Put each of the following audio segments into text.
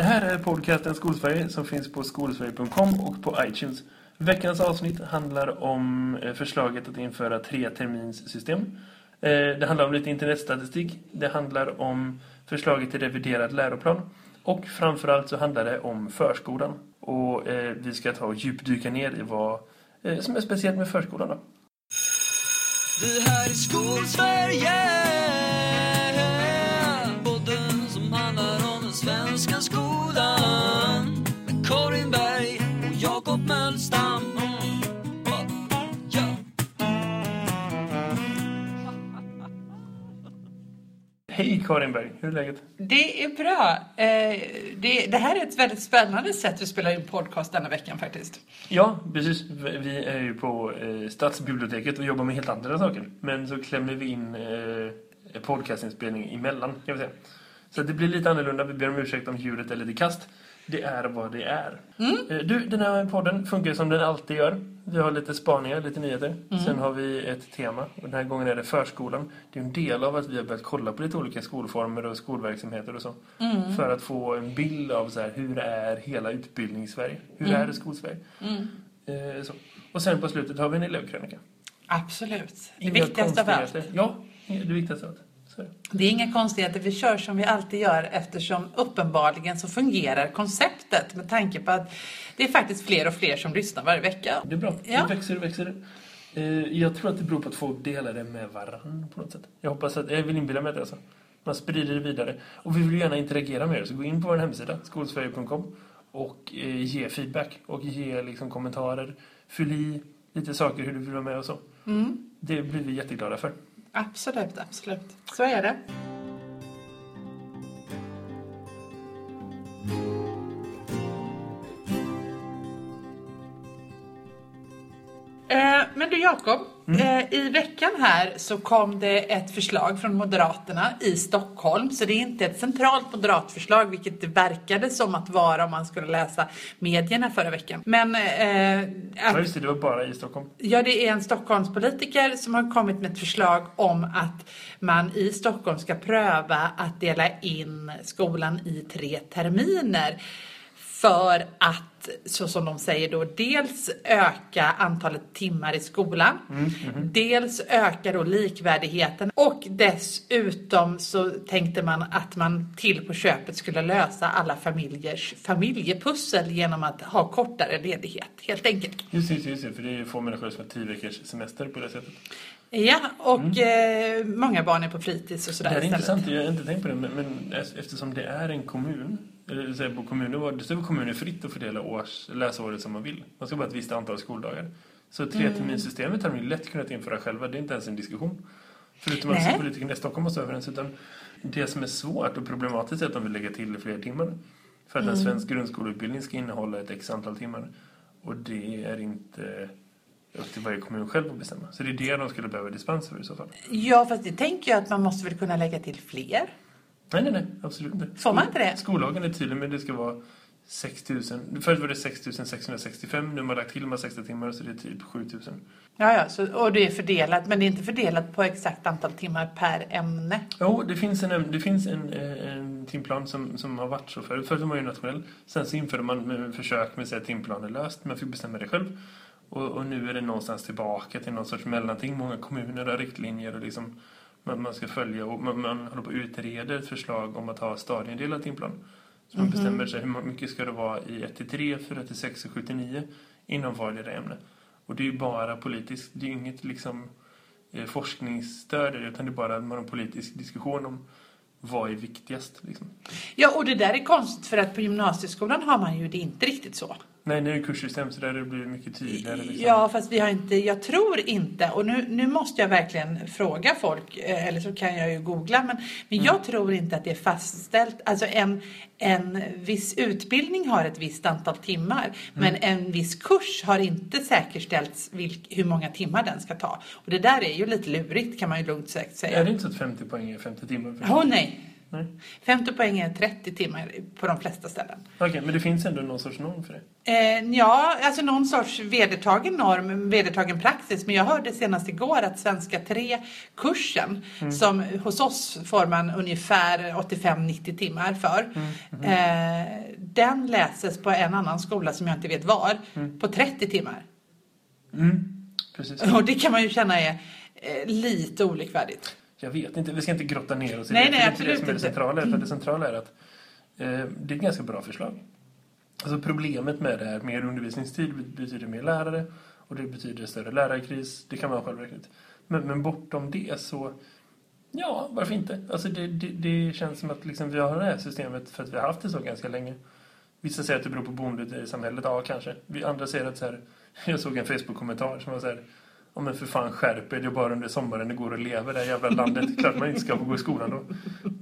Det här är podcasten Skolsverige som finns på skolsverige.com och på iTunes. Veckans avsnitt handlar om eh, förslaget att införa tre terminssystem. Eh, det handlar om lite internetstatistik. Det handlar om förslaget till reviderad läroplan. Och framförallt så handlar det om förskolan. Och eh, vi ska ta och djupdyka ner i vad som är speciellt med förskolan då. Det här är Skolsverige Hej Karin Berg, hur är läget? Det är bra. Eh, det, det, här är ett väldigt spännande sätt att spela in podcast denna veckan faktiskt. Ja, precis. Vi är ju på eh, Stadsbiblioteket och jobbar med helt andra saker. Men så klämmer vi in eh, podcastinspelning emellan, kan vi säga. Så det blir lite annorlunda. Vi ber om ursäkt om ljudet är lite kast. Det är vad det är. Mm. Eh, du, den här podden funkar som den alltid gör. Vi har lite spaningar, lite nyheter. Mm. Sen har vi ett tema. Och den här gången är det förskolan. Det är en del av att vi har börjat kolla på lite olika skolformer och skolverksamheter och så. Mm. För att få en bild av så här, hur är hela utbildningssverige? Hur mm. är det skolsverige? Mm. Eh. Och sen på slutet har vi en elevkrönika. Absolut. Det Inga viktigaste av allt. Ja, det viktigaste av allt. Det är inga konstigheter, vi kör som vi alltid gör eftersom uppenbarligen så fungerar konceptet med tanke på att det är faktiskt fler och fler som lyssnar varje vecka. Det är bra, ja. det växer och växer. Eh, jag tror att det beror på att folk delar det med varandra på något sätt. Jag hoppas att, jag vill inbilla mig det alltså. Man sprider det vidare. Och vi vill gärna interagera med er, så gå in på vår hemsida, skolsverige.com och eh, ge feedback och ge liksom kommentarer. Fyll i lite saker hur du vill vara med och så. Mm. Det blir vi jätteglada för. Absolut, absolut. Så är det. Eh, men du Jakob, mm. Eh, i veckan här så kom det ett förslag från Moderaterna i Stockholm. Så det är inte ett centralt moderat förslag, vilket det verkade som att vara om man skulle läsa medierna förra veckan. Men... Eh, ja, just det, det var bara i Stockholm. Ja, det är en Stockholmspolitiker som har kommit med ett förslag om att man i Stockholm ska pröva att dela in skolan i tre terminer för att, så som de säger då, dels öka antalet timmar i skolan, mm, mm, dels öka då likvärdigheten och dessutom så tänkte man att man till på köpet skulle lösa alla familjers familjepussel genom att ha kortare ledighet, helt enkelt. Just det, just det för det är få människor som har tio veckors semester på det sättet. Ja, och mm. eh, många barn är på fritids och sådär Det är istället. intressant, jag har inte tänkt på det, men, men eftersom det är en kommun på kommunnivå, det står för kommunen fritt att fördela års, läsåret som man vill. Man ska bara ett visst antal skoldagar. Så treterminssystemet har de lätt kunnat införa själva, det är inte ens en diskussion. Förutom att politikerna i Stockholm måste överens. Utan det som är svårt och problematiskt är att de vill lägga till fler timmar. För att mm. en svensk grundskoleutbildning ska innehålla ett x antal timmar. Och det är inte upp till varje kommun själv att bestämma. Så det är det de skulle behöva dispens för i så fall. Ja, fast det tänker jag att man måste väl kunna lägga till fler. Nej, nej, nej. Absolut inte. Får man inte det? Skollagen är tydlig att det ska vara 6 000. Förut var det 6 665. Nu har man lagt till de här 60 timmar så det är typ 7 000. Ja, ja. Så, och det är fördelat. Men det är inte fördelat på exakt antal timmar per ämne? Jo, det finns en, det finns en, en timplan som, som har varit så förut. Förut var man ju nationell. Sen så införde man med försök med att timplanen löst. Man fick bestämma det själv. Och, och, nu är det någonstans tillbaka till någon sorts mellanting. Många kommuner har riktlinjer och liksom man, man ska följa och man, man håller på att utreda ett förslag om att ha stadieindelad timplan. Så man mm -hmm. bestämmer sig hur mycket ska det vara i 1 3, 4 6 och 79 inom varje ämne. Och det är ju bara politiskt, det är inget liksom eh, forskningsstöd utan det är bara en politisk diskussion om vad är viktigast. Liksom. Ja, och det där är konstigt för att på gymnasieskolan har man ju det inte riktigt så. Nej, nu är kurssystem så där det blir mycket tydligare. Liksom. Ja, fast vi har inte, jag tror inte, och nu, nu måste jag verkligen fråga folk, eh, eller så kan jag ju googla, men, men mm. jag tror inte att det är fastställt. Alltså en, en viss utbildning har ett visst antal timmar, mm. men en viss kurs har inte säkerställts vilk, hur många timmar den ska ta. Och det där är ju lite lurigt kan man ju lugnt säga. Är det inte så att 50 poäng är 50 timmar? Åh oh, nej. Nej. 50 poäng är 30 timmar på de flesta ställen. Okej, okay, men det finns ändå någon sorts norm för det? Eh, ja, alltså någon sorts vedertagen norm, vedertagen praxis. Men jag hörde senast igår att svenska 3-kursen, mm. som hos oss får man ungefär 85-90 timmar för. Mm. Mm. Eh, den läses på en annan skola som jag inte vet var på 30 timmar. Mm, precis. Och det kan man ju känna är eh, lite olikvärdigt. Jag vet inte, vi ska inte grotta ner oss i Nej, det. nej, det är absolut inte det som är det centrala. Utan det centrala är att eh, det är ett ganska bra förslag. Alltså problemet med det är mer undervisningstid betyder mer lärare och det betyder större lärarkris. Det kan man själv räkna ut. Men, men bortom det så, ja, varför inte? Alltså det, det, det känns som att liksom vi har det här systemet för att vi har haft det så ganska länge. Vissa säger att det beror på bondet i samhället, ja kanske. Vi andra säger att så här, jag såg en Facebook-kommentar som var så här, Ja men för fan skärp er, det är bara under sommaren det går att leva i det här jävla landet. Klart man inte ska få gå i skolan då.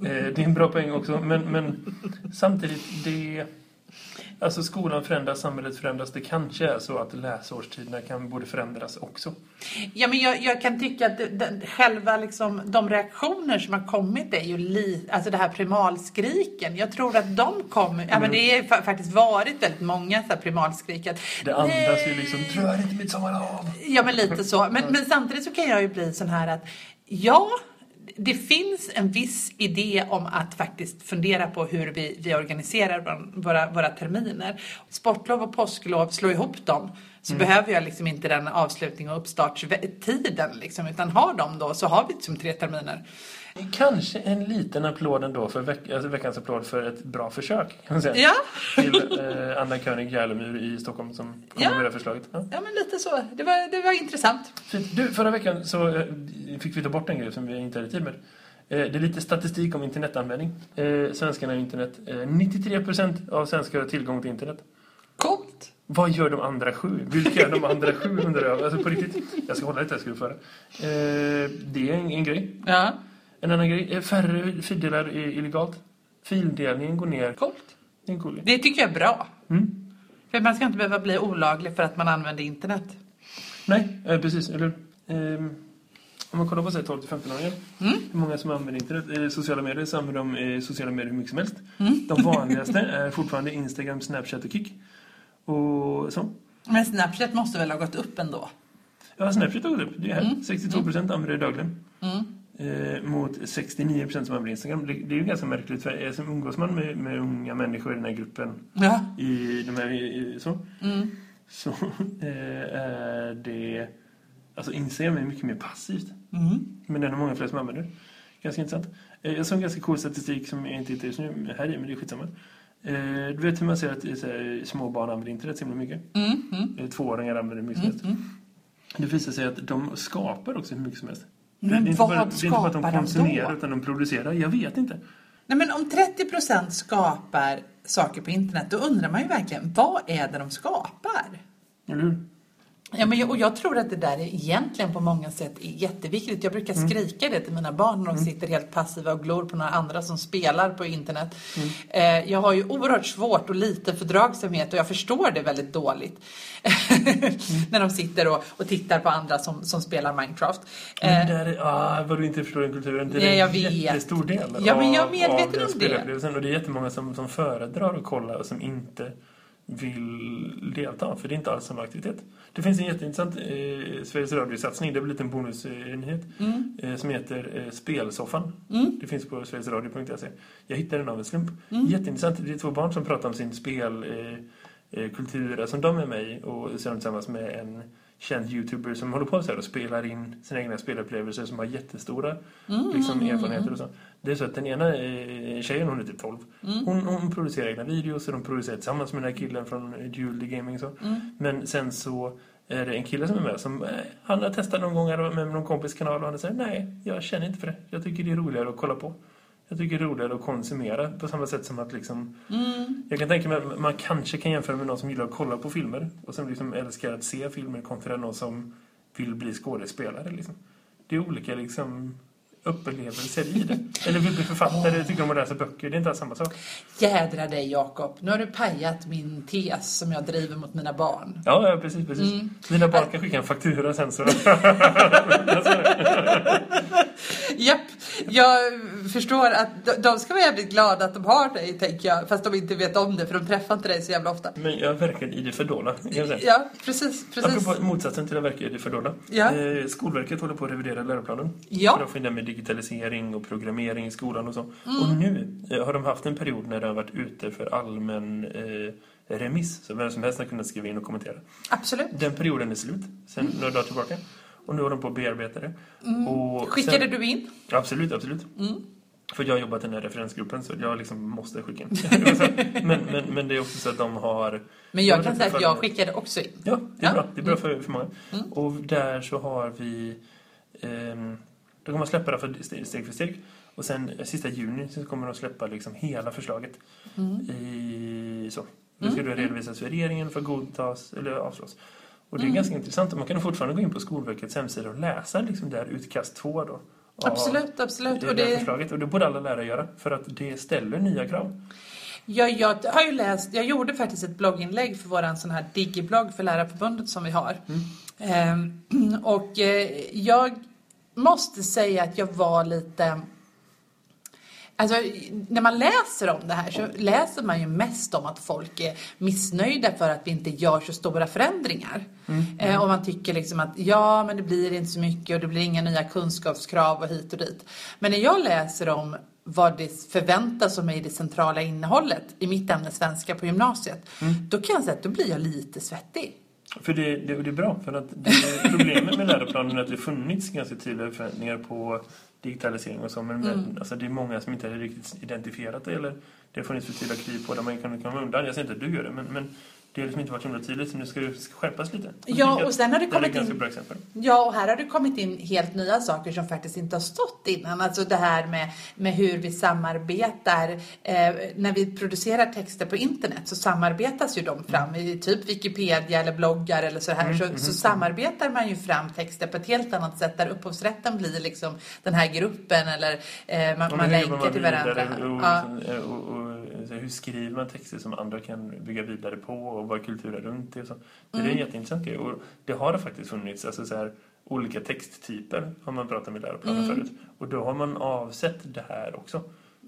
Eh, det är en bra poäng också, men, men samtidigt, det... Alltså skolan förändras, samhället förändras. Det kanske är så att läsårstiderna kan borde förändras också. Ja, men jag, jag kan tycka att det, det, själva liksom, de reaktioner som har kommit är ju lite, alltså det här primalskriken. Jag tror att de kommer, ja men det har fa- faktiskt varit väldigt många så här primalskrik. Att, Det andas "Nej." ju liksom, rör inte mitt sommarlov! Ja, men lite så. Men, men samtidigt så kan jag ju bli sån här att ja, det finns en viss idé om att faktiskt fundera på hur vi, vi organiserar våra, våra, terminer. Sportlov och påsklov, slå ihop dem. Så behöver jag liksom inte den avslutning och uppstartstiden liksom, utan har dem då så har vi som tre terminer. Kanske en liten applåd ändå för veck, alltså veckans applåd för ett bra försök. Kan man säga. Ja, Till eh, Anna König Järlemyr i Stockholm som kom Ja. med det förslaget. Ja. ja men lite så. Det var, det var intressant. Fint. Du, förra veckan så eh, fick vi ta bort en grej som vi inte hade tid med. Eh, Det är lite statistik om internetanvändning. Eh, Svenskarna och internet. Eh, 93% av svenskar har tillgång till internet. Coolt. Vad gör de andra sju? Vilka är de andra sju undrar jag? Alltså på riktigt. Jag ska hålla lite här ska du få höra. Eh, Det är en, en grej. Ja, En annan grej. eh, Färre fildelar är illegalt. Fildelningen går ner. coolt. Det är en cool grej. Det tycker jag är bra. Mm. För man ska inte behöva bli olaglig för att man använder internet. Nej, eh, precis. Eller ehm, Om man kollar på 12-15-åringar. Mm. Hur många som använder internet? Eh, sociala medier så använder de eh, sociala medier hur mycket som helst. Mm. De vanligaste är fortfarande Instagram, Snapchat och Kik. Och så. Men Snapchat måste väl ha gått upp ändå? Ja, Snapchat har gått upp. Det är här. Mm. 62% använder det dagligen. Mm. Eh, mot 69% som använder Instagram. Det, det är ju ganska märkligt. För som umgås man med, med unga människor i den här gruppen Ja. i de här, i, så, Mm. så eh, är det... Alltså Instagram är mycket mer passivt. Mm. Men det är nog många fler som använder det. Ganska intressant. Eh, Jag såg en ganska cool statistik som jag inte hittar just nu här i, men det är skitsamma. Eh, Du vet hur man ser att eh, så här, små barn använder internet så himla mycket? Mm. Mm. Eh, Tvååringar använder det mycket som Mm. helst. Mm. Det visar sig att de skapar också hur mycket som helst. Men det är vad bara, det är inte bara att de konsumerar utan de producerar. Jag vet inte. Nej, men om 30% skapar saker på internet, då undrar man ju verkligen, vad är det de skapar? Eller hur? Ja, men jag, och jag tror att det där är egentligen på många sätt är jätteviktigt. Jag brukar skrika det till mina barn när de sitter helt passiva och glor på några andra som spelar på internet. Eh, jag har ju oerhört svårt och lite fördragsamhet och jag förstår det väldigt dåligt. när de sitter och, och tittar på andra som, som spelar Minecraft. Men Eh, där är, ah, vad du inte förstår den kulturen. Det är jag en jättestor del Ja, men jag är av- medveten av om det. Och det är jättemånga som, som föredrar att kolla och som inte vill delta. För det är inte alls samma aktivitet. Det finns en jätteintressant eh, Sveriges Radio-satsning. Det lite en bonusnyhet. Mm. Eh, som heter eh, Spelsoffan. Det finns på sverigesradio.se. Jag hittade den av en slump. Mm. Jätteintressant. Det är två barn som pratar om sin spelkultur eh, eh, kultur som de är med i. Och de tillsammans med en känd youtuber som håller på så här och spelar in sina egna spelupplevelser som har jättestora Mm, liksom, erfarenheter och så. Det är så att den ena eh, tjejen, hon är typ 12. Mm. Hon, hon producerar egna videos och de producerar tillsammans med den här killen från Duality Gaming. Så. Mm. Men sen så är det en kille som är med som eh, han har testat någon gång med någon kompis kanal och han säger nej, jag känner inte för det. Jag tycker det är roligare att kolla på. Jag tycker det är roligare att konsumera på samma sätt som att liksom Mm. jag kan tänka mig att man kanske kan jämföra med någon som gillar att kolla på filmer och som liksom älskar att se filmer kontra någon som vill bli skådespelare. Liksom. Det är olika liksom, upplevelser i det. Eller vill bli författare, tycker om att läsa böcker. Det är inte alls samma sak. Jädra dig Jakob, nu har du pajat min tes som jag driver mot mina barn. Ja, ja precis. precis. Mm. Mina barn kan skicka en faktura sen så... Japp, jag förstår att de- ska vara jävligt glada att de har dig, tänker jag. Fast de inte vet om det, för de träffar inte dig så jävla ofta. Men jag verkar i det fördolda. Ja, precis, precis. Apropå motsatsen till att verka i det fördolda. Ja. Eh, Skolverket håller på att revidera läroplanen. Ja. För att få in den med digitalisering och programmering i skolan och så. Mm. Och nu eh, har de haft en period när det har varit ute för allmän eh, remiss. Så vem som helst har kunnat skriva in och kommentera. Absolut. Den perioden är slut sen några dagar tillbaka. Och nu har de på att bearbeta det. Och Mm. Skickade sen- du in? Absolut, absolut. För jag har jobbat i den här referensgruppen så jag liksom måste skicka in. men, men, men det är också så att de har... Men jag kan säga att jag skickade också in. Ja, det är Ja. bra. Det är bra för, för många. Och där så har vi... ehm, då kommer man släppa det för steg, för steg. Och sen sista juni så kommer de släppa liksom hela förslaget. I, så. Då ska det redovisas för regeringen för att godtas eller avslås. Och det är ganska intressant. Man kan fortfarande gå in på Skolverkets hemsida och läsa liksom där utkast två då. Absolut, absolut. Det, Och det det, förslaget. Och det borde alla lärare göra. För att det ställer nya krav. jag, jag har ju läst, jag gjorde faktiskt ett blogginlägg för våran sån här digiblogg för Lärarförbundet som vi har. Ehm, och eh, jag måste säga att jag var lite Alltså, när man läser om det här så läser man ju mest om att folk är missnöjda för att vi inte gör så stora förändringar. Eh, och man tycker liksom att ja, men det blir inte så mycket och det blir inga nya kunskapskrav och hit och dit. Men när jag läser om vad det förväntas av mig i det centrala innehållet i mitt ämne svenska på gymnasiet, då kan jag säga att då blir jag lite svettig. För det, det, det är bra, för att det, problemet med läroplanen är att det funnits ganska tydliga förväntningar på digitalisering och så, men men, alltså, det är många som inte har riktigt identifierat det, eller det har funnits för tydliga kryp på där man kan komma undan. Jag säger inte att du gör det, men, men det har liksom inte varit så himla tydligt, så nu ska det skärpas lite. Ja, och sen har det kommit ganska in-. Ja, och här har det kommit in helt nya saker som faktiskt inte har stått innan. Alltså det här med, med hur vi samarbetar. Eh, när vi producerar texter på internet så samarbetas ju de fram i typ Wikipedia eller bloggar eller så här. så, så samarbetar man ju fram texter på ett helt annat sätt där upphovsrätten blir liksom den här gruppen eller eh, man, man länkar till varandra. Och, Ja. och, och, hur skriver man texter som andra kan bygga vidare på och vad är kulturen runt det och så. Det är Mm. en jätteintressant grej. Och det har det faktiskt funnits alltså så här, olika texttyper har man pratat med läroplanen Mm. förut. Och då har man avsett det här också.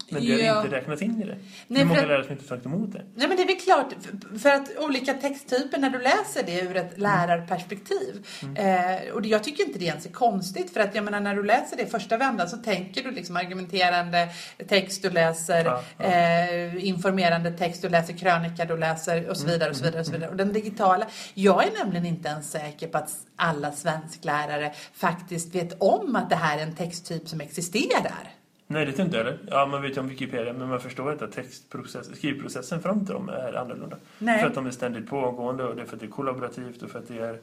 Men det Ja. har inte räknats in i det. Nej, är många att- lärare som inte tagit emot det. Nej men det är väl klart, för- för att olika texttyper, när du läser det ur ett lärarperspektiv. Eh, och det, jag tycker inte det ens är konstigt, för att jag menar när du läser det första vändan så tänker du liksom argumenterande text, du läser Ja, ja. Eh, informerande text, du läser krönika, du läser och så vidare och så vidare. Och, så vidare. och den digitala, jag är nämligen inte ens säker på att alla svensklärare faktiskt vet om att det här är en texttyp som existerar. Nej, det inte heller. Ja, man vet ju om Wikipedia, men man förstår inte att textprocess, skrivprocessen fram till dem är annorlunda. Nej. För att de är ständigt pågående och det är för att det är kollaborativt och för att det är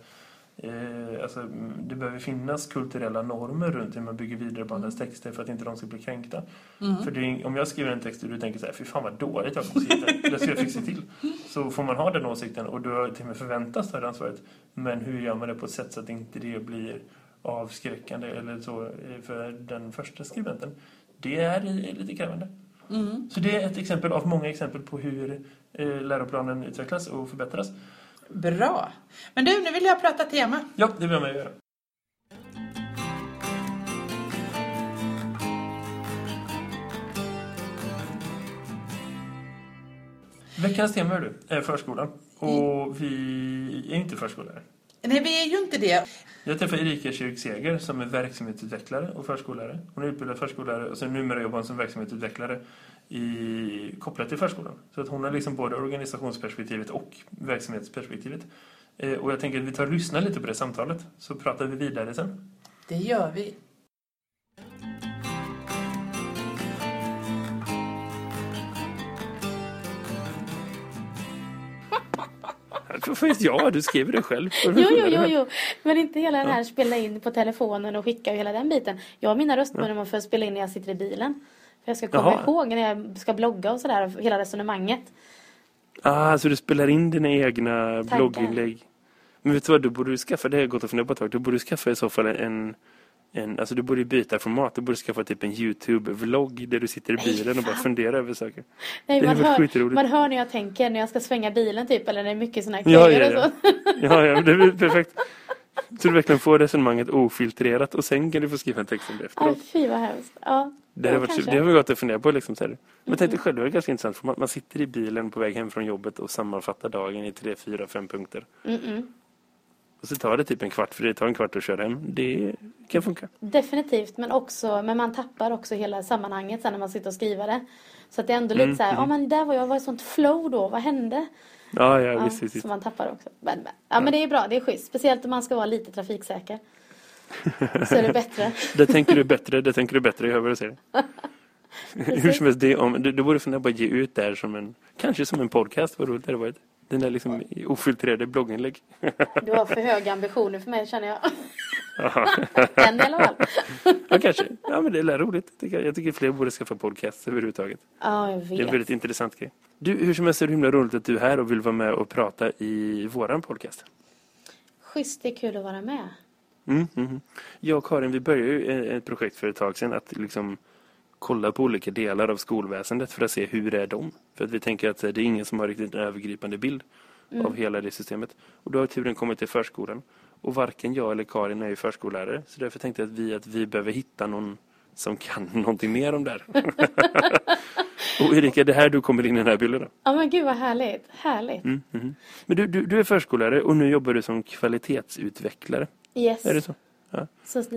Eh, alltså, mm, det behöver finnas kulturella normer runt hur man bygger vidare på andras texter för att inte de ska bli kränkta. För det är, om jag skriver en text och du tänker så här, fy fan vad dåligt jag har skrivit det, ska jag fixa till. Så får man ha den åsikten och du till och med förväntas ta det ansvaret. Men hur gör man det på ett sätt så att inte det blir avskräckande eller så eh, för den första skribenten? Det är lite krävande. Så det är ett exempel av många exempel på hur eh, läroplanen utvecklas och förbättras. Bra. Men du, nu vill jag prata tema. Ja, det vill jag med göra. Veckans tema är du, är förskolan. Och vi är inte förskollärare. Nej, vi är ju inte det. Jag träffade Erika Kyrkseger som är verksamhetsutvecklare och förskollärare. Hon är utbildad förskollärare och sen numera jobbar hon som verksamhetsutvecklare i, kopplat till förskolan. Så att hon har liksom både organisationsperspektivet och verksamhetsperspektivet. Eh, och jag tänker att vi tar och lyssnar lite på det samtalet så pratar vi vidare sen. Det gör vi. Varför vet jag? Du skriver det själv. Jo, jo, jo, jo. Men inte hela den här spela in på telefonen och skicka och hela den biten. Jag har mina röstmeddelanden för att spela in när jag sitter i bilen. För jag ska komma Jaha. ihåg när jag ska blogga och sådär, hela resonemanget. Ah, så du spelar in dina egna Tankar. blogginlägg. Men vet du vad, du borde skaffa, det har jag gått och funderat på ett tag, du borde skaffa i så fall en, en alltså du borde byta format, du borde skaffa typ en YouTube-vlogg där du sitter i bilen och bara funderar över saker. Nej, Det man, hör, man hör när jag tänker när jag ska svänga bilen typ, eller när det är mycket sådana här Ja, köer ja, och ja. så. Ja, ja, det är väl perfekt. Så du verkligen får resonemanget ofiltrerat och sen kan du få skriva en text om det Aj, efteråt. fy vad hemskt. Ja, Det har, ja, varit, det har vi gått att fundera på. Liksom, så här. Men tänk dig själv, det är ganska intressant. Man, man sitter i bilen på väg hem från jobbet och sammanfattar dagen i tre, fyra, fem punkter. Mm -mm. Och så tar det typ en kvart, för det tar en kvart att köra hem. Det kan funka. Definitivt, men också, men man tappar också hela sammanhanget sen när man sitter och skriver det. Så att det är ändå lite Mm, så här, ja men där var jag, var i sånt flow då, vad hände? Ja, ja, Ja, visst, visst. Så man tappar också. Men, men, ja, men det är bra, det är schysst. Speciellt om man ska vara lite trafiksäker. Så är det bättre. Det tänker du bättre, det tänker du bättre, jag hör vad du säger. Hur som helst, det, om, du, du borde fundera på att ge ut det här som en, kanske som en podcast, vad roligt det hade varit. Den där liksom ofiltrerade blogginlägg. Du har för höga ambitioner för mig känner jag. En alla fall. ja, kanske. Ja, men det är roligt. Jag tycker, jag tycker fler borde skaffa podcast överhuvudtaget. Ja, jag Det är en vet. väldigt intressant grej. Du, hur som helst är det himla roligt att du är här och vill vara med och prata i våran podcast. Schysst, det är kul att vara med. Mm, mm. Jag och Karin, vi började ju ett projekt för ett tag sedan att liksom kolla på olika delar av skolväsendet för att se hur är de. För att vi tänker att det är ingen som har riktigt en övergripande bild av hela det systemet. Och då har turen kommit till förskolan. Och varken jag eller Karin är ju förskollärare. Så därför tänkte jag att vi, att vi behöver hitta någon som kan någonting mer om det här. och Erika, det är här du kommer in i den här bilden då. Ja men gud vad härligt. Härligt. Mm, mhm. Men du, du, du är förskollärare och nu jobbar du som kvalitetsutvecklare. Yes. Är det så? Ja.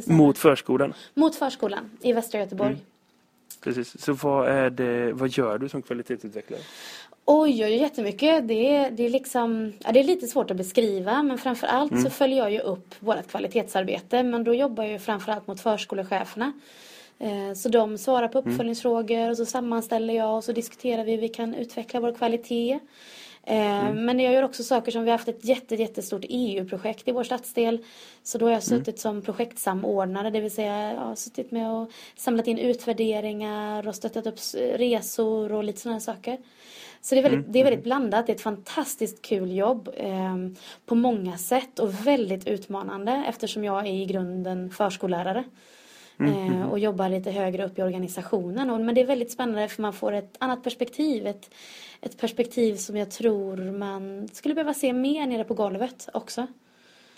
Mot förskolan. Mot förskolan i Västra Göteborg. Mm. Precis. Så vad, är det, vad gör du som kvalitetsutvecklare? Oj, oj, jättemycket. Det är, det är liksom, ja, det är lite svårt att beskriva men framför allt Mm. så följer jag ju upp vårt kvalitetsarbete men då jobbar jag ju framför allt mot förskolecheferna. Eh, Så de svarar på Mm. uppföljningsfrågor och så sammanställer jag och så diskuterar vi hur vi kan utveckla vår kvalitet. Eh, Mm. Men jag gör också saker som vi har haft ett jätte, jättestort EU-projekt i vår stadsdel. Så då har jag Mm. suttit som projektsamordnare, det vill säga jag har suttit med och samlat in utvärderingar och stöttat upp resor och lite sådana saker. Så det är, väldigt, det är väldigt blandat. Det är ett fantastiskt kul jobb eh, på många sätt och väldigt utmanande eftersom jag är i grunden förskollärare. Eh, och jobbar lite högre upp i organisationen. Och, men det är väldigt spännande för man får ett annat perspektiv. Ett, ett perspektiv som jag tror man skulle behöva se mer nere på golvet också.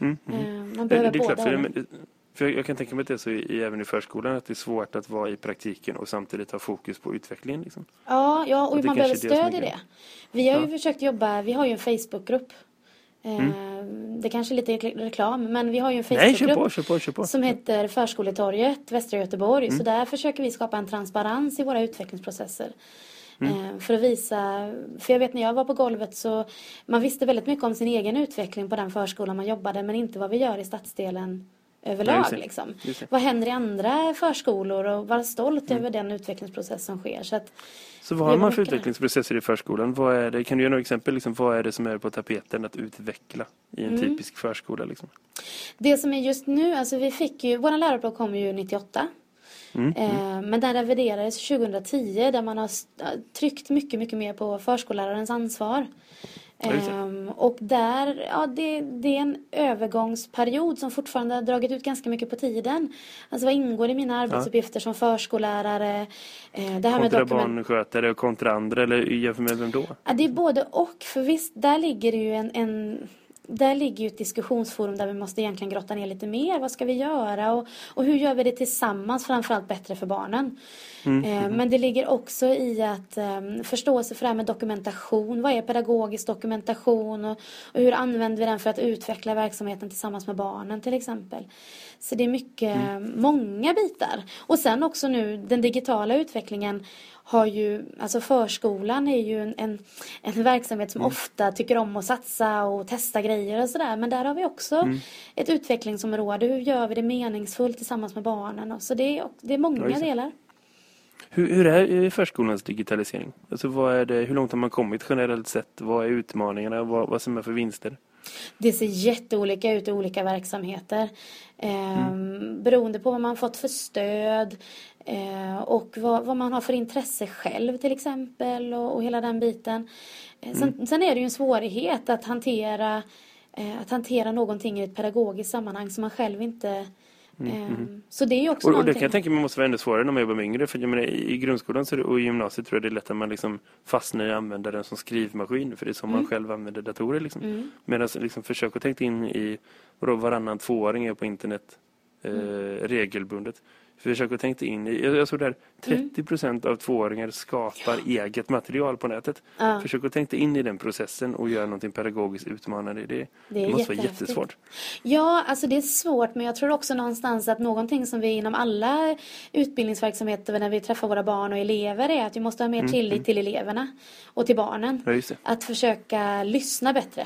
Mm, Eh, mm. man Det, behöver det är klart, båda. för, hållen. men- för jag, jag kan tänka mig att det är så i, även i förskolan att det är svårt att vara i praktiken och samtidigt ha fokus på utvecklingen. Liksom. Ja, ja och det man behöver är det är stöd i det. Vi har ju Ja. försökt jobba, vi har ju en Facebookgrupp. Eh, Det kanske är lite rekl- reklam, men vi har ju en Mm. Facebookgrupp. Som heter Förskoletorget, Västra Göteborg. Mm. Så där försöker vi skapa en transparens i våra utvecklingsprocesser. Mm. Eh, För att visa, för jag vet när jag var på golvet så man visste väldigt mycket om sin egen utveckling på den förskolan man jobbade men inte vad vi gör i stadsdelen överlag. det. liksom. Vad händer i andra förskolor och vara stolt över den utvecklingsprocess som sker. Så att, Så vad har man var för utvecklingsprocesser i förskolan? Vad är det, kan du ge några exempel? Liksom, vad är det som är på tapeten att utveckla i en Mm. typisk förskola? Liksom? Det som är just nu, alltså vi fick ju, våra läroplan kom ju 98. Mm. Eh, men den reviderades 2010 där man har tryckt mycket, mycket mer på förskollärarens ansvar. Ja, och där, ja det, det är en övergångsperiod som fortfarande har dragit ut ganska mycket på tiden. Alltså vad ingår i mina arbetsuppgifter som förskollärare? Eh, det här med Kontra dokument... barnskötare och kontra andra, eller jämför med vem då? Ja, det är både och. För visst, där ligger det ju en, en där ligger ju ett diskussionsforum där vi måste egentligen grotta ner lite mer. Vad ska vi göra? Och, och hur gör vi det tillsammans? Framförallt bättre för barnen. Eh, men det ligger också i att eh, förståelse för det här med dokumentation. Vad är pedagogisk dokumentation? Och, och hur använder vi den för att utveckla verksamheten tillsammans med barnen till exempel? Så det är mycket, många bitar. Och sen också nu den digitala utvecklingen har ju, alltså förskolan är ju en, en, en verksamhet som ofta tycker om att satsa och testa grejer och sådär. Men där har vi också ett utvecklingsområde. Hur gör vi det meningsfullt tillsammans med barnen? Och så det är, det är många Ja, delar. Hur, hur är eh, förskolans digitalisering? Alltså, vad är det, hur långt har man kommit generellt sett? Vad är utmaningarna? Vad, vad som är för vinster? Det ser jätteolika ut i olika verksamheter. Eh, Beroende på vad man fått för stöd och vad, vad man har för intresse själv till exempel och, och hela den biten. Eh, sen, sen är det ju en svårighet att hantera, eh, att hantera någonting i ett pedagogiskt sammanhang som man själv inte... Eh, Så det är också Och, och det kan jag tänka mig måste vara ännu svårare när man jobbar med yngre. För jag menar, i grundskolan så och i gymnasiet tror jag det är lätt att man liksom fastnar i att använda den som skrivmaskin. För det är så man själv använder datorer. Liksom. Mm. Medan liksom, försök att tänka in i vadå, varannan tvååring är på internet eh, regelbundet. Försök att tänka in i, jag, jag såg där, Mm. 30% av tvååringar skapar eget material på nätet. Ja. Försök att tänka in i den processen och göra någonting pedagogiskt utmanande. Det, Det måste vara jättesvårt. Ja, alltså det är svårt men jag tror också någonstans att någonting som vi inom alla utbildningsverksamheter när vi träffar våra barn och elever är att vi måste ha mer tillit till eleverna och till barnen. Mm, Ja. Att försöka lyssna bättre.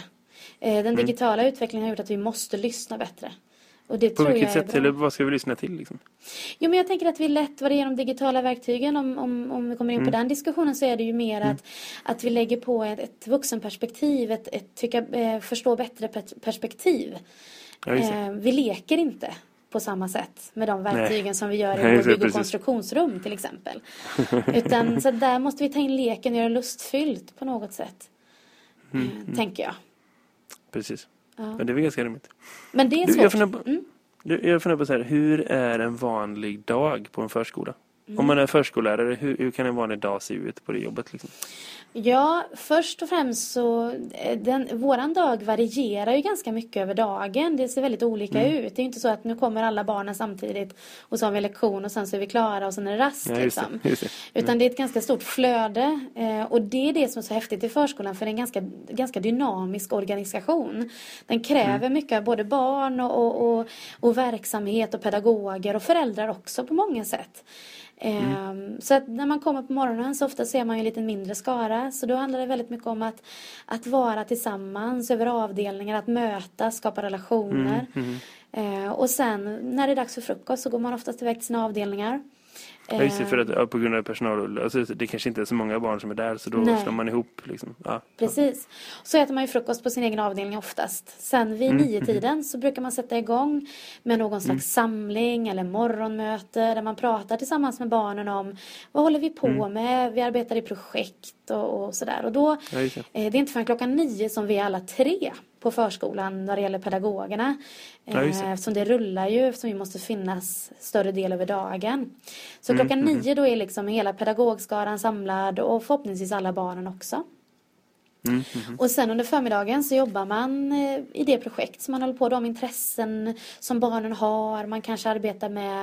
Eh, Den Mm. digitala utvecklingen har gjort att vi måste lyssna bättre. Och det På tror vilket jag sätt, bra. eller vad ska vi lyssna till liksom? Jo, men jag tänker att vi lätt, vad det gäller de digitala verktygen, om, om, om vi kommer in på Mm. den diskussionen, så är det ju mer att, att vi lägger på ett, ett vuxenperspektiv, ett, ett tycka, eh, förstå bättre pers- perspektiv. Ja. Eh, vi leker inte på samma sätt med de verktygen som vi gör i Nej, just vår det, bygg och precis. konstruktionsrum till exempel. Utan så där måste vi ta in leken och göra lustfyllt på något sätt. Mm, Eh, tänker jag. Precis. Ja. Men det är väl ganska rimligt. Men det är Du, svårt. jag funderar på, Mm. du, jag funderar på så här, hur är en vanlig dag på en förskola? Mm. Om man är förskollärare, hur, hur kan en vanlig dag se ut på det jobbet? Liksom? Ja, först och främst så eh, den, våran dag varierar ju ganska mycket över dagen. Det ser väldigt olika Mm. ut. Det är inte så att nu kommer alla barnen samtidigt och så har vi lektion och sen så är vi klara och sen är det rast. Ja, liksom. det, det. Utan det är ett ganska stort flöde eh, och det är det som är så häftigt i förskolan för det är en ganska, ganska dynamisk organisation. Den kräver Mm. mycket av både barn och, och, och, och verksamhet och pedagoger och föräldrar också på många sätt. Ehm, Så att när man kommer på morgonen så ofta ser man ju en lite mindre skara. Så då handlar det väldigt mycket om att, att vara tillsammans över avdelningar, att mötas, skapa relationer. Eh, och sen när det är dags för frukost så går man oftast iväg till sina avdelningar. Ja, just det, Ehm, för att, ja, på grund av personal, alltså, det kanske inte är så många barn som är där så då Nej. slår man ihop. Liksom. Ja. Precis. Så äter man ju frukost på sin egen avdelning oftast. Sen vid Mm. nio tiden så brukar man sätta igång med någon slags samling eller morgonmöte där man pratar tillsammans med barnen om vad håller vi på Mm. med? Vi arbetar i projekt och, och sådär. Och då, Ja, det. eh, det är inte förrän klockan nio som vi är alla tre på förskolan när det gäller pedagogerna. Ja, det. Eh, Eftersom det rullar ju, eftersom vi måste finnas större del över dagen. Så Mm, klockan nio då är liksom hela pedagogskaran samlad och förhoppningsvis alla barnen också. Mm, mhm. Och sen under förmiddagen så jobbar man eh, i det projekt som man håller på, de intressen som barnen har. Man kanske arbetar med,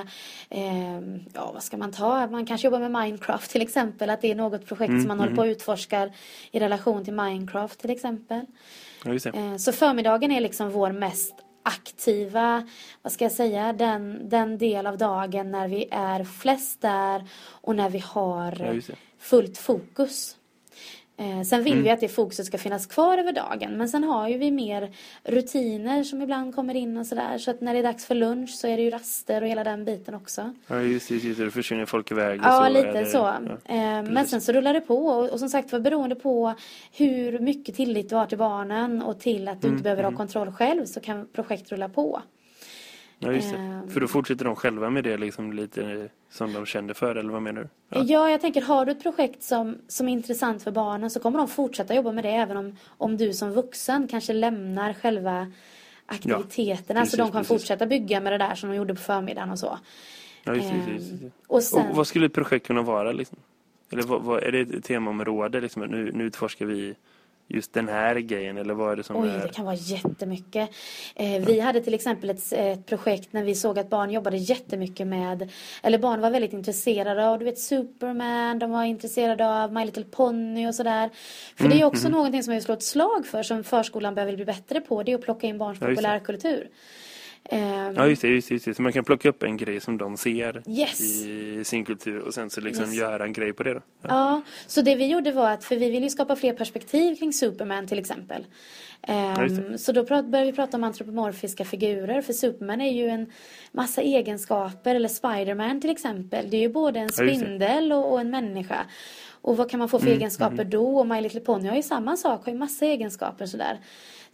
eh, ja vad ska man ta, man kanske jobbar med Minecraft till exempel. Att det är något projekt Mm, som man håller på och utforskar i relation till Minecraft till exempel. Ja. Eh, Så förmiddagen är liksom vår mest aktiva, vad ska jag säga, den, den del av dagen när vi är flest där och när vi har Ja, fullt fokus. Eh, sen vill Mm. vi att det fokuset ska finnas kvar över dagen. Men sen har ju vi mer rutiner som ibland kommer in och sådär. Så att när det är dags för lunch så är det ju raster och hela den biten också. Ja, just det. Just det. Då försvinner folk iväg. och Ja, så lite det- så. ja. Eh, Men sen så rullar det på och, och som sagt var beroende på hur mycket tillit du har till barnen och till att du Mm, inte behöver ha kontroll själv så kan projekt rulla på. Ja, just det. Ehm. För då fortsätter de själva med det liksom lite som de kände för, eller vad menar du? Ja. Ja. jag tänker har du ett projekt som, som är intressant för barnen så kommer de fortsätta jobba med det även om, om du som vuxen kanske lämnar själva aktiviteterna. precis, så de kan precis. fortsätta bygga med det där som de gjorde på förmiddagen och så. Ja, just Ehm, just just. Och sen, Och vad skulle ett projekt kunna vara liksom? Eller vad, vad, är det ett temaområde liksom? Nu, nu utforskar vi just den här grejen, eller vad är det som Oj, är... det kan vara jättemycket. Eh, vi hade till exempel ett, ett projekt när vi såg att barn jobbade jättemycket med, eller barn var väldigt intresserade av, du vet Superman, de var intresserade av My Little Pony och sådär. För det är Mm, också någonting som vi slår ett slag för som förskolan behöver bli bättre på, det är att plocka in barns Ja, populärkultur. Ehm, Ja, just det, just det, just det. Så man kan plocka upp en grej som de ser Yes. i sin kultur och sen så liksom Yes. göra en grej på det då. Ja. Ja, så det vi gjorde var att, för vi ville ju skapa fler perspektiv kring Superman till exempel. Ehm, Ja, det. så då började vi prata om antropomorfiska figurer, för Superman är ju en massa egenskaper, eller Spiderman till exempel. Det är ju både en Ja, spindel och, och en människa. Och vad kan man få för Mm, egenskaper då? Och My Little Pony har ju samma sak, har ju massa egenskaper sådär.